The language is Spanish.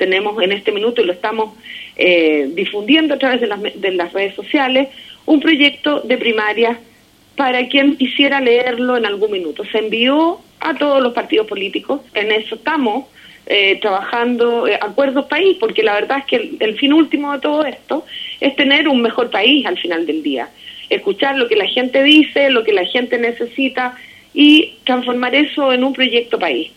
tenemos en este minuto y lo estamos eh, difundiendo a través de las, de las redes sociales, un proyecto de primaria para quien quisiera leerlo en algún minuto. Se envió a todos los partidos políticos, en eso estamos eh, trabajando eh, acuerdos país, porque la verdad es que el, fin último de todo esto es tener un mejor país al final del día, escuchar lo que la gente dice, lo que la gente necesita y transformar eso en un proyecto país.